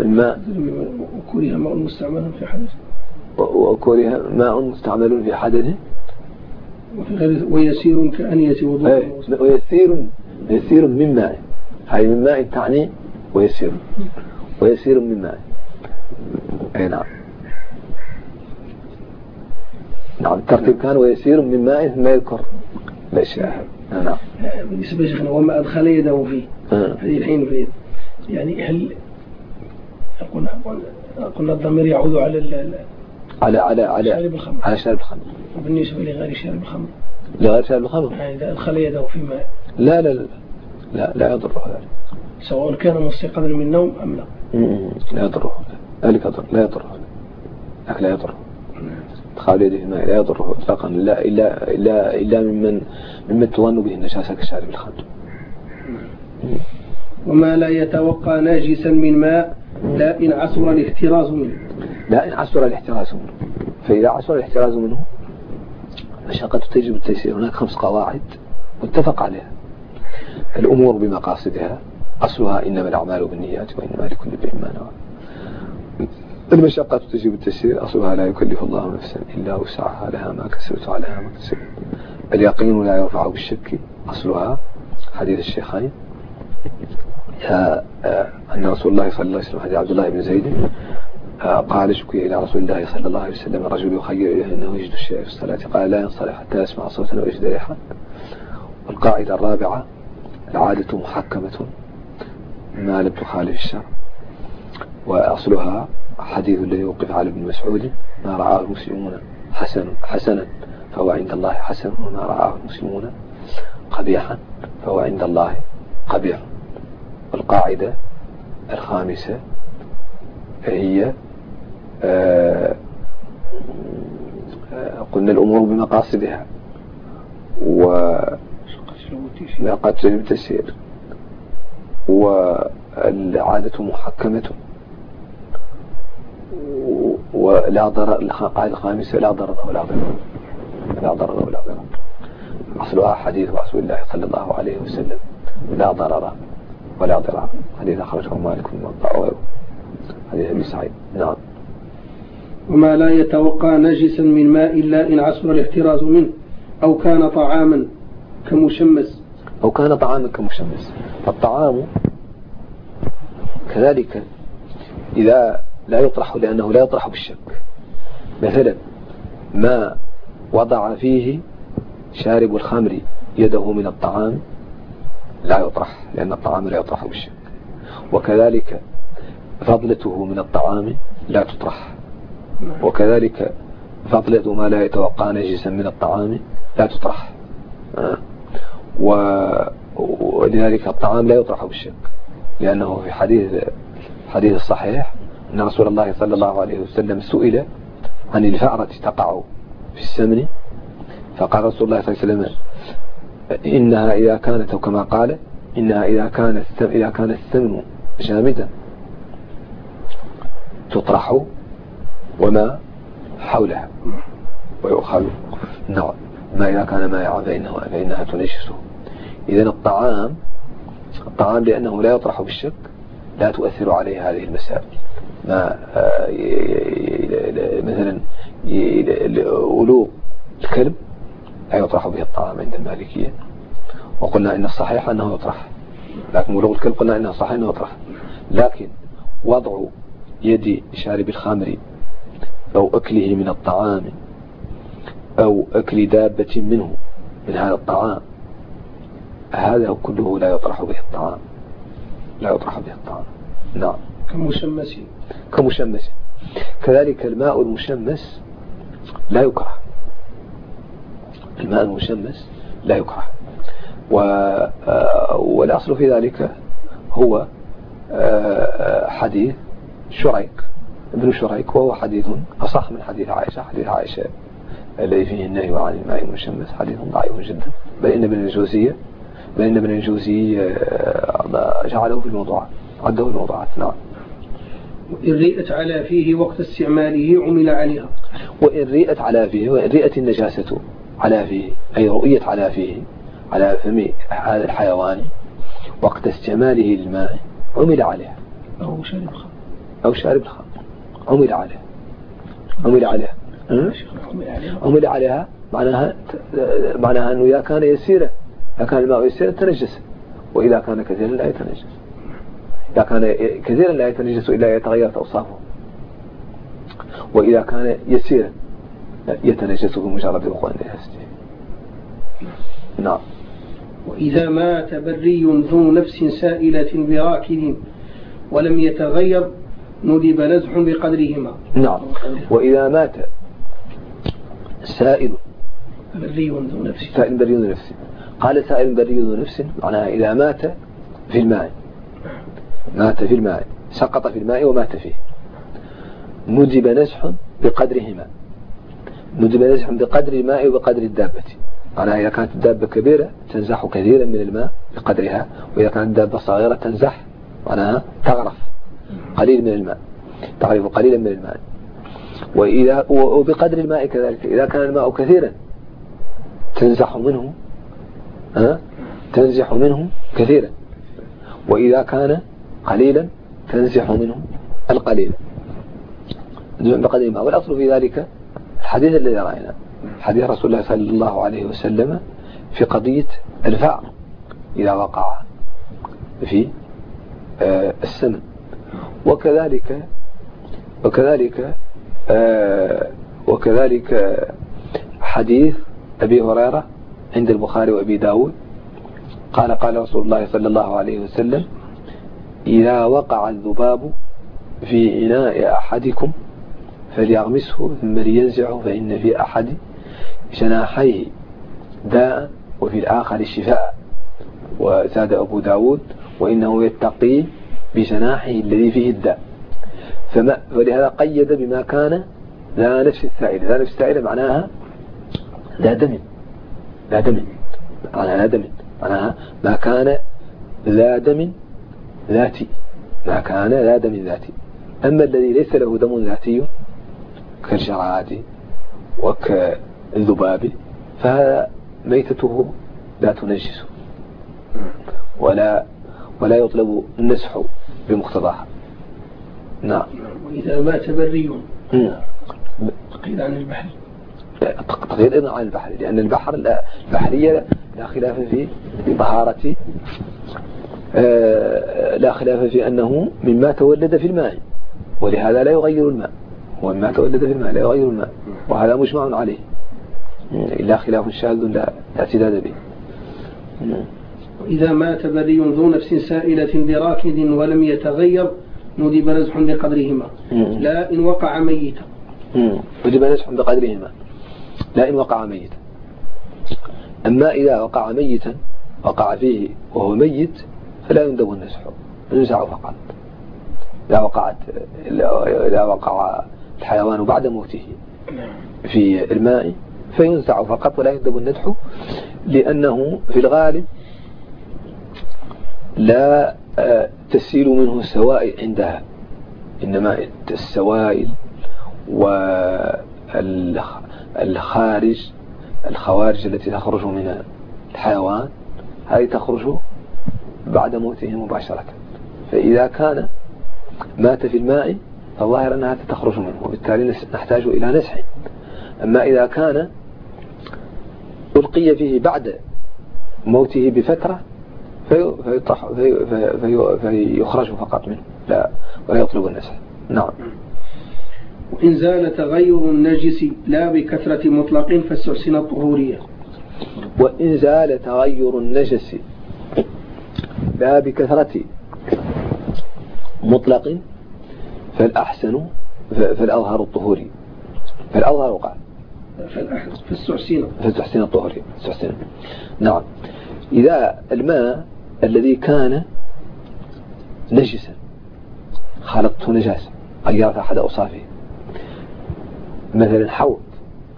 الماء. وكره ماء مستعمل في حدث. وكره ماء مستعمل في حدث ويسير كأنية وضوء ويسير يسير من ماء. هاي من ماء تعني ويسير. ويسير من ماء. أي نعم. نعم الترتيب كان ويسير من ماء ثم يذكر. الأشياء نعم. بالنسبة لشيخنا وما أدخل يده فيه. آه. هذه الحين فيه. يعني هل قلنا قلنا الضمير يعود على على على على شارب الخمر. على شارب الخمر. وبالنسبة لغير شارب الخمر. لغير شارب الخمر؟ يعني إذا أدخل يده في ماء لا لا لا لا لا يضره ذلك سواء كان مستيقظا من النوم أم لا. لا يضره ذلك لا يضره لكن لا يضره ادخال يده في الماء. لا يضره اطلاقا. لا إلا إلا إلا ممن ممن تظن به النجاسه كشارب الخمر. وما لا يتوقع ناجسا من ماء لا إن عسر الاحتراز منه. لا إن عسر الاحتراز منه. فإذا عسر الاحتراز منه مشقة تجب التيسير. هناك خمس قواعد متفق عليها. الأمور بمقاصدها أصلها إنما الأعمال بالنيات وإنما لكل امرئ ما نوى. المشقة تجب التيسير أصلها لا يكلف الله نفسا إلا وسعها. لها ما كسبت عليها ما كسبت. اليقين لا يرفع بالشك أصلها حديث الشيخين. أن رسول الله صلى الله عليه وسلم حديث عبد الله بن زيد آه، قال شكي إلى رسول الله صلى الله عليه وسلم الرجل يخير إليه أنه يجد الشيء في الصلاة قال لا ينصرف حتى يسمع صوتا ويجد ريحا. والقاعدة الرابعة العادة محكمة ما لم تخالف الشرع. وأصلها حديث الذي وقف على ابن مسعود ما رآه المسلمون حسن حسنا فهو عند الله حسن وما رآه المسلمون قبيحا فهو عند الله قبيح. والقاعدة الخامسة هي آه، قلنا الأمور بمقاصدها وقد تجب التسير والعادة محكمة ولا ضرر القاعدة الخامسة لا ضرر ولا ضرر. لا ضرر ولا ضرر. أصلها حديث رسول الله صلى الله عليه وسلم. لا ضرر. ولا ضرر حديث أخرجه مالك موطأ وغيره حديث أبي سعيد. نعم. وما لا يتوقع نجسا من ماء إلا إن عسر الاحتراز منه أو كان طعاما كمشمس. أو كان طعاما كمشمس. فالطعام كذلك إذا لا يطرح لأنه لا يطرح بالشك. مثلا ما وضع فيه شارب الخمر يده من الطعام لا يطرح لأن الطعام لا يطرح بالشك. وكذلك فضلته من الطعام لا تطرح. وكذلك فضلة ما لا يتوقع نجسا من الطعام لا تطرح. آه. ولذلك الطعام لا يطرح بالشك لأنه في حديث حديث الصحيح أن رسول الله صلى الله عليه وسلم سئل عن الفأرة تقع في السمن فقال رسول الله صلى الله عليه وسلم إنها إذا كانت كما قال إنها إذا كان إذا كان الثمن جامدا تطرح وما حولها ويؤخذ نعم ما إذا كان مائعا فإنه فإنها تنجسه إذا الطعام الطعام لأنه لا يطرح بالشك لا تؤثر عليه هذه المسائل ما آه، مثلا الكلب به الطعام عند المالكية. وقلنا إن الصحيح أنه يطرح. لكن ولوغ الكلب قلنا إنه صحيح أنه يطرح. لكن وضع يد شارب الخمر أو أكله من الطعام أو أكل دابة منه من هذا الطعام هذا كله لا يطرح به الطعام. لا يطرح به الطعام. نعم. كمشمس. كمشمس. كذلك الماء المشمس لا يكره. الماء المشمس لا يكره. آه، والأصل في ذلك هو آه، حديث شريك. ابن شريك وهو حديث أصح من حديث عائشة. حديث عائشة الذي فيه النهي عن الماء المشمس حديث ضعيف جدا. بل إن ابن الجوزية بل إن ابن الجوزي آه، جعله في الموضوعات عده في الموضوعات نعم. وإن رئت على فيه وقت استعماله عمل عليها. وإن رئت على فيه وإن رئت النجاسة. على فيه أي رؤيت على فيه على فم هذا الحيوان وقت استعماله للماء عمل عليها أو شارب الخمر أو شارب الخمر عمل عليها عمل عليها عمل عليها معناها معناها أنه إذا كان يسيرا إذا كان الماء يسيرا تنجس وإذا كان كثيرا لا يتنجس. إذا كان كثيرا لا يتنجس إلا يتغيرت أوصافه. وإذا كان يسيرا يتنجس بمجرد وقوع نجاسته نعم. وإذا مات بري ذو نفس سائلة براكد ولم يتغير ندب نزح بقدرهما. نعم. وإذا مات سائل بري ذو نفس. سائل بري ذو نفس. قال سائل بري ذو نفس معناها إذا مات في الماء. مات في الماء سقط في الماء ومات فيه. ندب نزح بقدرهما. ندب نزح بقدر الماء وبقدر الدابة. معناها إذا كانت الدابة كبيرة تنزح كثيرا من الماء بقدرها وإذا كانت الدابة صغيرة تنزح معناها تغرف قليل من الماء تغرف قليلا من الماء. وإذا وبقدر الماء كذلك إذا كان الماء كثيرا تنزح منه ها؟ تنزح منه كثيرا. وإذا كان قليلا تنزح منه القليل. بقدر الماء. والأصل في ذلك الحديث الذي رأينا حديث رسول الله صلى الله عليه وسلم في قضية الفأر إذا وقع في آه، السمن. وكذلك وكذلك آه، وكذلك حديث أبي هريرة عند البخاري وأبي داود. قال قال رسول الله صلى الله عليه وسلم إذا وقع الذباب في إناء أحدكم فليغمسه ثم لينزعه فإن في أحد جناحيه داء وفي الآخر شفاء وزاد أبو داود وإنه يتقي بجناحه الذي فيه الداء. فما ولهذا قيد بما كان لا نفس السائلة لا نفس السائلة معناها لا دم. لا دم. معناها لا دم. معناها ما كان لا دم ذاتي. ما كان لا دم ذاتي. أما الذي ليس له دم ذاتي كالجراد وكالذباب فهذا ميتته لا تنجسه ولا ولا يطلب النسح بمقتضاها. نعم. وإذا مات بري. قيل عن البحر. تقدير أيضا عن البحر لأن البحر البحرية لا خلاف في طهارة آه، لا خلاف في أنه مما تولد في الماء ولهذا لا يغير الماء. ومما تولد في الماء لا يغير الماء وهذا مجمع عليه. إلا خلاف شاذ لا اعتداد به. إذا مات بري ذو نفس سائلة براكد ولم يتغير ندب نزح بقدرهما. لا إن وقع ميتا. ندب نزح بقدرهما. لا إن وقع ميتا. أما إذا وقع ميتا وقع فيه وهو ميت فلا يندب النزح. ينزع فقط. إذا وقعت إذا وقع الحيوان بعد موته في الماء فينزع فقط ولا يندب الندح لأنه في الغالب لا آه، تسيل منه السوائل عندها. إنما السوائل والخارج الخوارج التي تخرج من الحيوان هذه تخرج بعد موته مباشرة. فإذا كان مات في الماء فالظاهر أنها تخرج منه وبالتالي نحتاج إلى نسح. أما إذا كان ألقي فيه بعد موته بفترة فيطرح في في فيخرج فقط منه. لا ولا يطلب النسح نعم. وإن زال تغير النجس لا بكثرة مطلق فاستحسن الطهورية. وإن زال تغير النجس لا بكثرة مطلق فالأحسن فالأظهر الطهوري. فالأظهر قال فاستحسن فاستحسن الطهوري فاستحسن نعم. إذا الماء الذي كان نجسا خلقته نجاسة غيرت أحد أوصافه. مثلا حوض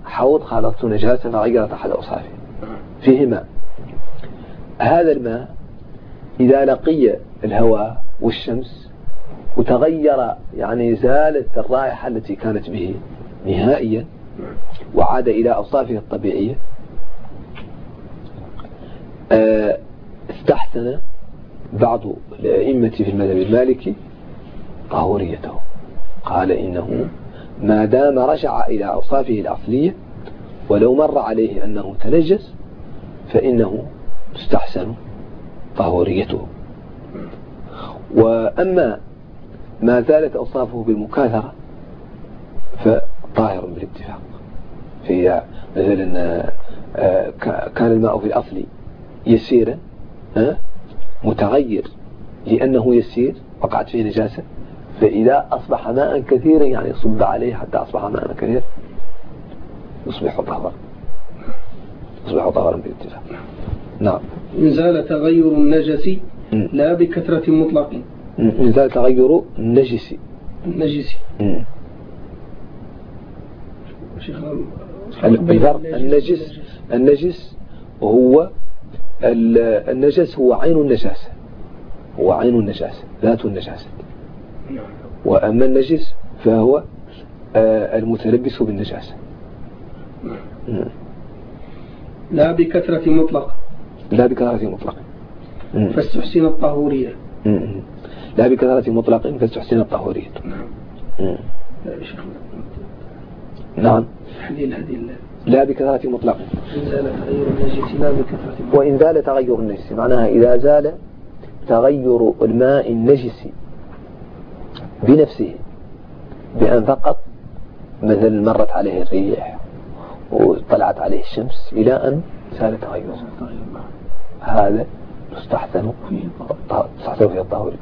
حوض خلقته نجاسة فغيرت أحد أوصافه. فيه ماء. هذا الماء إذا لقي الهواء والشمس وتغير يعني زالت الرائحة التي كانت به نهائيا وعاد إلى أوصافه الطبيعية. آه، استحسن بعض الأئمة في المذهب المالكي طهوريته. قال إنه ما دام رجع إلى أوصافه الأصلية ولو مر عليه أنه تنجس فإنه تستحسن طهوريته. وأما ما زالت أوصافه بالمكاثرة فطاهر بالاتفاق. في مثلا آه، كان الماء في الأصل يسيرا متغير لأنه يسير وقعت فيه نجاسة. فإذا أصبح ماء كثيرا يعني صب عليه حتى أصبح ماء كثيرا يصبح طهرا يصبح طهرا بالاتفاق. نعم. إن زال تغير النجس لا بكثرة مطلق. إن زال تغير النجس. النجس. النجس النجس هو النجس هو عين النجاسة هو عين النجاسة ذات النجاسة. وأما النجس فهو آه، المتلبس بالنجاسة. لا بكثرة مطلق. لا بكثرة مطلق. فاستحسن الطهورية. لا بكثرة مطلق فاستحسن الطهورية. نعم. نعم. تحليل هذه لا بكثرة مطلق. وإن زال تغير النجس معناها إذا زال تغير الماء النجس بنفسه بأن فقط مثل مرت عليه الريح وطلعت عليه الشمس إلى أن زال تغير. هذا يستحسن يستحسن فيه الطهور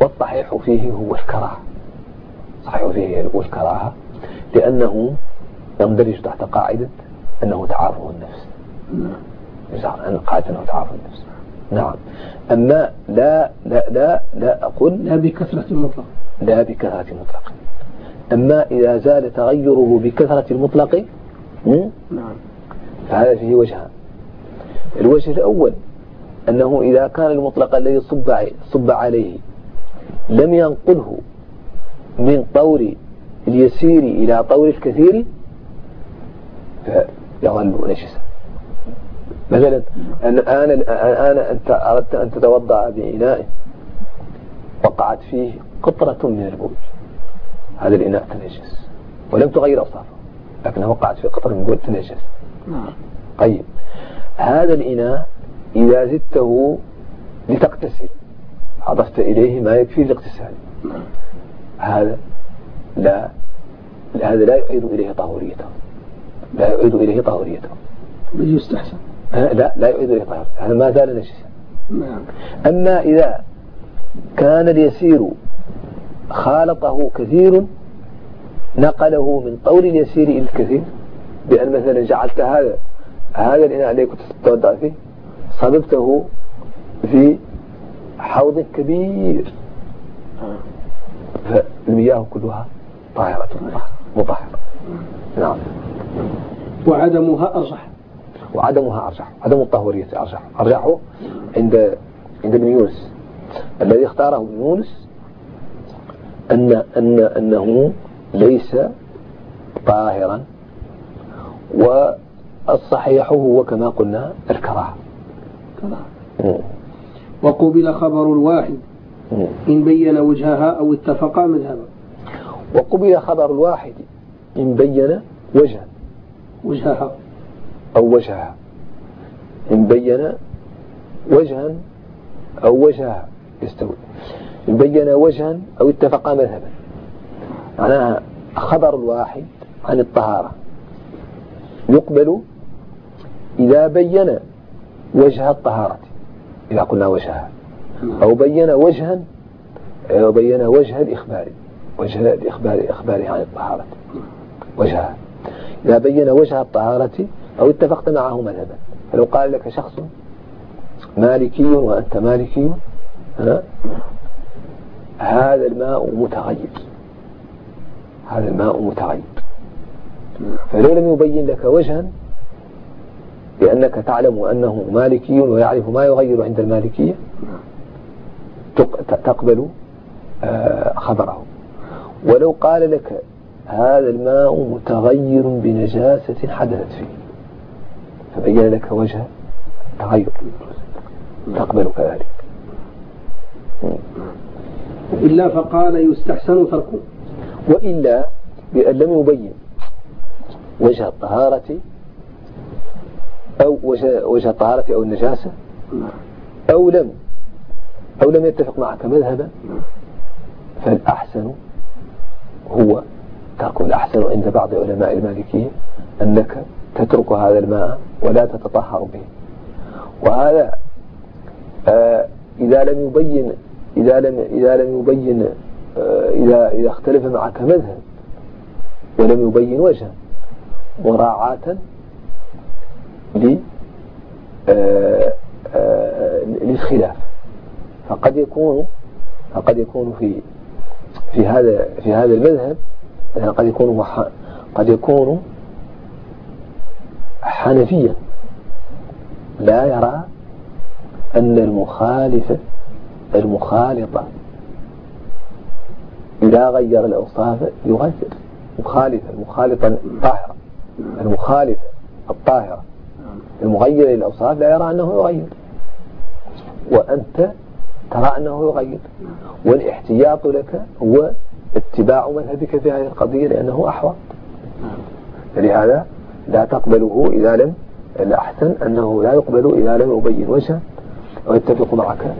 والصحيح فيه هو الكراهة. صحيح فيه هو الكراهة. لأنه يندرج تحت قاعدة أنه تعارف النفس. نعم قاعدة أنه تعارف النفس. نعم. أما لا لا لا لا أقول لا بكثرة المطلق. لا بكثرة المطلق. أما إذا زال تغيره بكثرة المطلق نعم. فهذا فيه وجهان الوجه الأول أنه إذا كان المطلق الذي صب صب عليه لم ينقله من طور اليسير إلى طور الكثير فيظل نجسا مثلا الآن الآن أنت أردت أن تتوضأ بإناء وقعت فيه قطرة من البول هذا الإناء تنجس ولم تغير أوصافه لكنها وقعت فيه قطرة من البول تنجس نعم. طيب هذا الإناء إذا زدته لتغتسل أضفت إليه ما يكفي الاغتسال نعم. هذا لا. هذا لا يعيد إليه طهوريته. لا يعيد إليه طهوريته. بل يستحسن؟ لا لا يعيد إليه طهوريته. هذا ما زال نجسا نعم. أما إذا كان اليسير خالطه كثير نقله من طول اليسير إلى الكثير بأن مثلا جعلت هذا هذا الإناء الذي كنت تتوضأ فيه صببته في حوض كبير. فالمياه كلها طاهرة مطهرة نعم. وعدمها أرجح. وعدمها أرجح. عدم الطهورية أرجح. أرجحه عند عند ابن يونس. الذي اختاره ابن يونس أن أن أنه ليس طاهرا. والصحيح هو كما قلنا الكراهة. وقبل خبر الواحد إن بين وجهها أو اتفقا مذهبا. وقبل خبر الواحد إن بين وجها وجهها أو وجهها إن بين وجها أو وجهها يستوي. إن بين وجها أو اتفقا مذهبا. معناها خبر الواحد عن الطهارة. يقبل إذا بين وجه الطهارة. إذا قلنا وجهها أو بين وجها أو بين وجه الإخبار. وجه الإخبار إخباره عن الطهارة. وجهها إذا بين وجه الطهارة أو اتفقت معه مذهبا. فلو قال لك شخص مالكي وأنت مالكي ها؟ هذا الماء متغير. هذا الماء متغير. فلو لم يبين لك وجها لأنك تعلم أنه مالكي ويعرف ما يغير عند المالكية تقبل آه، خبره. ولو قال لك هذا الماء متغير بنجاسة حدثت فيه. فبين لك وجه تغير. تقبل كذلك. إلا فقال يستحسن تركه. وإلا بأن لم يبين وجه الطهارة أو وجه, وجه الطهارة أو النجاسة أو لم أو لم يتفق معك مذهبا فالأحسن هو ترك الأحسن عند بعض علماء المالكية أنك تترك هذا الماء ولا تتطهر به. وهذا آه إذا لم يبين إذا لم إذا لم يبين آه إذا إذا اختلف معك مذهب ولم يبين وجها مراعاة آه، آه، للخلاف. فقد يكون فقد يكون في في هذا في هذا المذهب قد يكون قد يكون حنفيا. لا يرى أن المخالف المخالط إذا غير الأوصاف يغير. مخالفة المخالطة الطاهرة المخالفة الطاهرة المغير للأوصاف لا يرى أنه يغير. وأنت ترى أنه يغير. والاحتياط لك هو اتباع مذهبك في هذه القضية لأنه أحوط. فلهذا لا تقبله إذا لم الأحسن أنه لا يقبل إذا لم يبين وجهه أو يتفق معك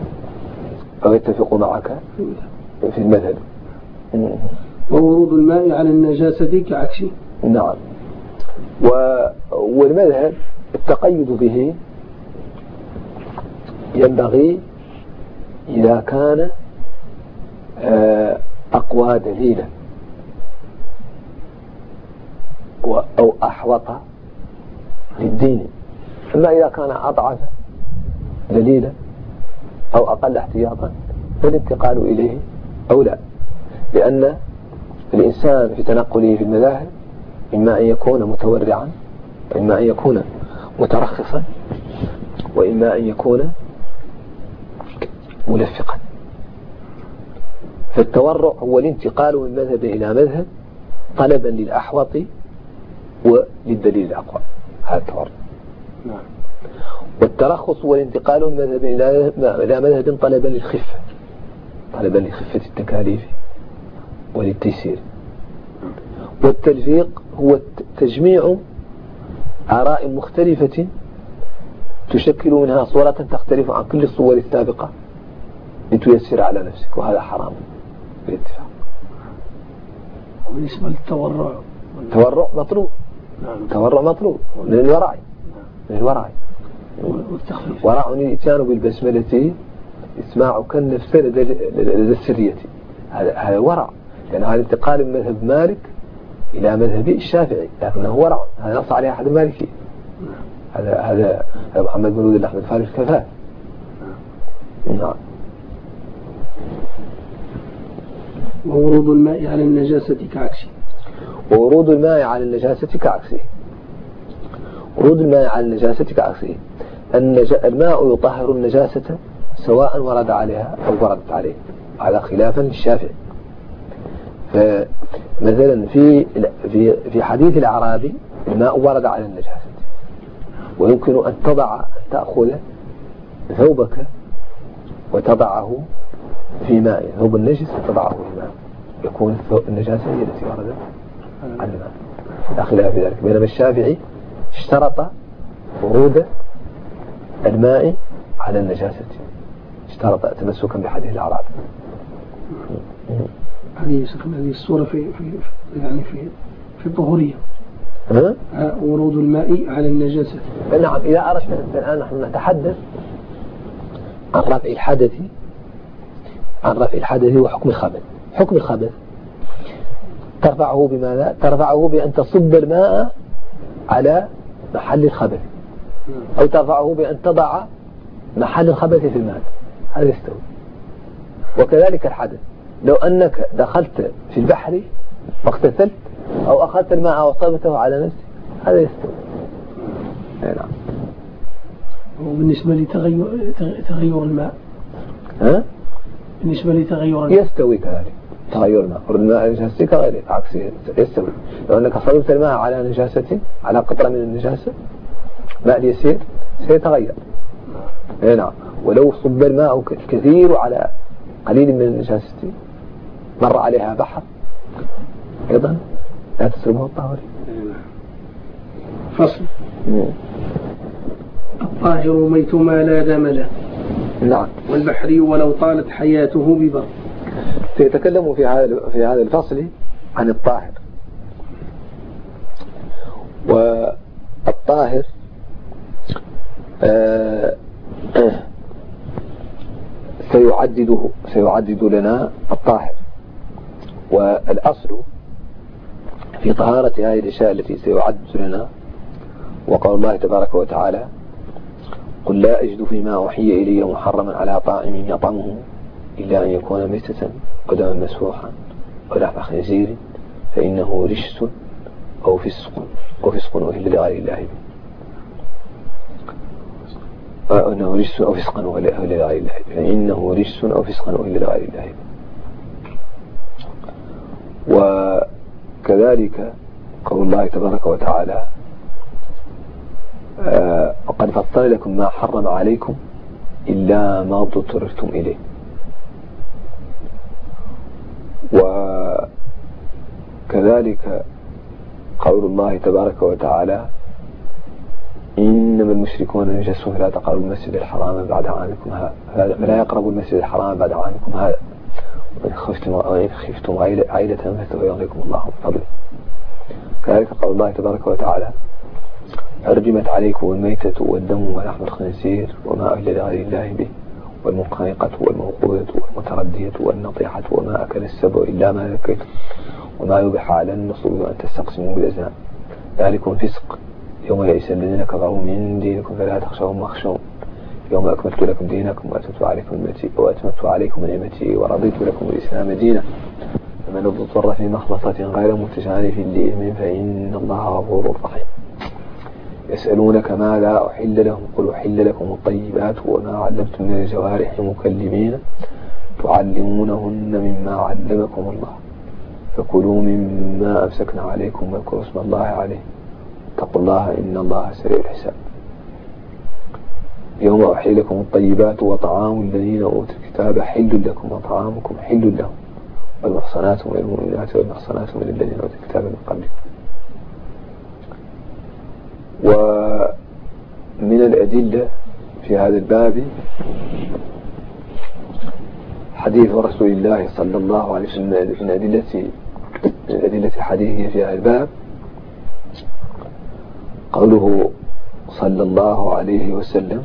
أو يتفق معك في المذهب. وورود الماء على النجاسة كعكسه. نعم. والمذهب التقيد به ينبغي إذا كان آه، أقوى دليلا. أو أحوط للدين. أما إذا كان أضعف دليلا أو أقل احتياطا فالانتقال إليه أولى. لأن الإنسان في تنقله في المذاهب إما أن يكون متورعا وإما أن يكون مترخصا وإما أن يكون ملفقا. فالتورع هو الانتقال من مذهب إلى مذهب طلبا للأحوط وللدليل الأقوى. هذا التورع. نعم. والترخص هو الانتقال من مذهب إلى مذهب طلبا للخفة. طلبا لخفة التكاليف وللتيسير والتلفيق هو تجميع آراء مختلفة تشكل منها صورة تختلف عن كل الصور السابقة. لتيسر على نفسك وهذا حرام بالاتفاق. بالنسبة للتورع التورع. مطلوب. نعم. التورع مطلوب. من الورع من الورع ورع الاتيان بالبسملة اسماعك النفس لدى السرية هذا هذا ورع لأن هذا انتقال من مذهب مالك إلى مذهب الشافعي. لكنه ورع هذا نص عليه أحد المالكي. هذا هذا محمد بن ولد أحمد فارس كفاه نعم. وورود الماء على النجاسة كعكسه. وورود الماء على النجاسة كعكسه. ورود الماء على النجاسة كعكسه. الماء يطهر النجاسة سواء ورد عليها أو وردت عليه على خلافا للشافعي. فمثلا في في في حديث الأعرابي الماء ورد على النجاسة. ويمكن أن تضع أن تأخذ ثوبك وتضعه في ماء. ثوب النجس وتضعه في ماء يكون النجاسة هي التي وردت على الماء. لا خلاف في ذلك. بينما الشافعي اشترط ورود الماء على النجاسة. اشترط تمسكا بحديث الأعراب. هذه هذه الصورة في في يعني في في الظهورية. ها؟ ورود الماء على النجاسة. نعم إذا أردنا الآن نحن نتحدث عن رفع الحدث عن رفع الحدث وحكم الخبث حكم الخبث ترفعه بماذا؟ ترفعه بأن تصب الماء على محل الخبث أو ترفعه بأن تضع محل الخبث في الماء. هذا يستوي. وكذلك الحدث. لو أنك دخلت في البحر واغتسلت أو أخذت الماء وصبته على نفسك هذا يستوي. نعم. وبالنسبة لتغير تغير الماء. ها؟ بالنسبة لتغير الماء يستوي كذلك. تغير الماء نجاسة كغير عكس يستوي. لو أنك صببت الماء على نجاسة على قطرة من النجاسة ماء يسير سيتغير. أي نعم. ولو صب الماء كثير على قليل من النجاسة مر عليها بحر أيضا لا تسلمه الطهوري فصل. الطاهر ميت ما لا دم له. نعم. والبحري ولو طالت حياته ببر. سيتكلم في هذا في هذا الفصل عن الطاهر. والطاهر آه سيعدده سيعدد لنا الطاهر. والأصل في طهارة هذه الأشياء التي سيعدد لنا وقال الله تبارك وتعالى قل لا أجد فيما أوحي إلي محرما على طاعم يطعمه إلا أن يكون ميتة قدما مسفوحا ولحم خنزير فإنه رجس أو فسق وفسق أهل لغير الله. به أنه رجس أو فسقا أهل لغير الله. فإنه رجس أو فسقا أهل لغير الله. وكذلك قول الله تبارك وتعالى آه، وقد فصل لكم ما حرم عليكم إلا ما اضطررتم إليه. وكذلك قول الله تبارك وتعالى إنما المشركون نجس فلا تقربوا المسجد الحرام بعد عامكم هذا فلا يقربوا المسجد الحرام بعد عامكم هذا. وإن خفتم وإن خفتم عيلة فسوف يغنيكم الله من فضله. كذلك قول الله تبارك وتعالى حرمت عليكم الميتة والدم ولحم الخنزير وما أهل لغير الله به والمنخنقة والموقوذة والمتردية والنطيحة وما أكل السبع إلا ما ذكيتم وما يبح على النصب أن تستقسموا بالأزلام ذلكم فسق. يوم يئس الذين كفروا من دينكم فلا تخشوهم واخشون يوم أكملت لكم دينكم وأتمت عليكم نعمتي عليكم نعمتي ورضيت لكم الإسلام دينا. فمن اضطر في مخلصة غير متجانف لإثم فإن الله غفور رحيم. يسألونك ماذا أحل لهم؟ قل أحل لكم الطيبات وما علمتم من الجوارح مكلمين تعلمونهن مما علمكم الله. فكلوا مما أمسكنا عليكم واذكروا اسم الله عليه. اتقوا الله إن الله سريع الحساب. يوم أحل لكم الطيبات وطعام الذين أوتوا الكتاب حل لكم وطعامكم حل لهم. والمحصنات من المؤمنات والمحصنات من الذين أوتوا الكتاب من قبلكم. ومن الأدلة في هذا الباب حديث رسول الله صلى الله عليه وسلم من أدلة من أدلة حديثه في هذا الباب. قوله صلى الله عليه وسلم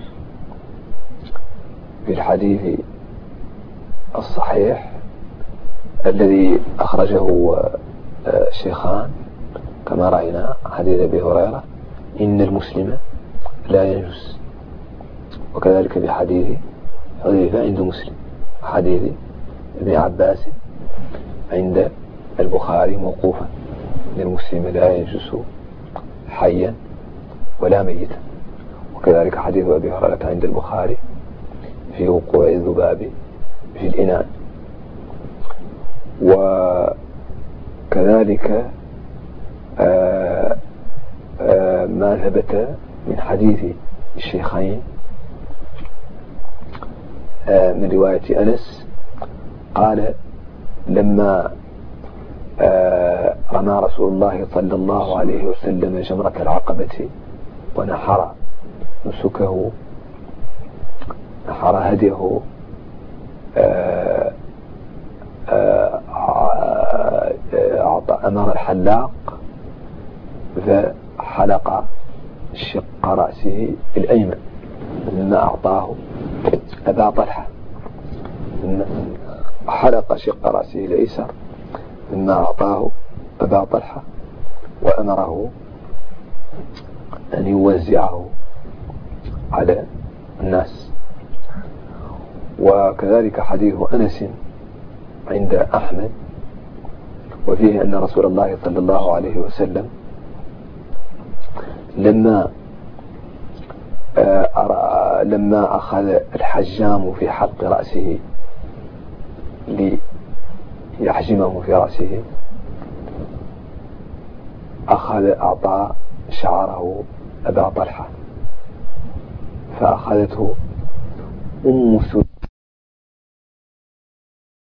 في الحديث الصحيح الذي أخرجه الشيخان كما رأينا حديث أبي هريرة. إن المسلم لا يجوز. وكذلك في حديث حذيفة عند مسلم. حديث ابن عباس عند البخاري موقوفا. إن المسلم لا يجوز حيا ولا ميتا. وكذلك حديث أبي هريرة عند البخاري في وقوع الذباب في الإناء. وكذلك آه، ما ثبت من حديث الشيخين آه، من رواية أنس قال لما رمى رسول الله صلى الله عليه وسلم جمرة العقبة ونحر نسكه نحر هديه أمر الحلاق فحلق شق رأسه الأيمن مما أعطاه أبا طلحة. حلق شق رأسه الأيسر مما أعطاه أبا طلحة. وأمره أن يوزعه على الناس. وكذلك حديث أنس عند أحمد وفيه أن رسول الله صلى الله عليه وسلم لما آه، لما أخذ الحجام في حلق رأسه ليحجمه في رأسه أخذ أعطى شعره أبا طلحة فأخذته أم سليم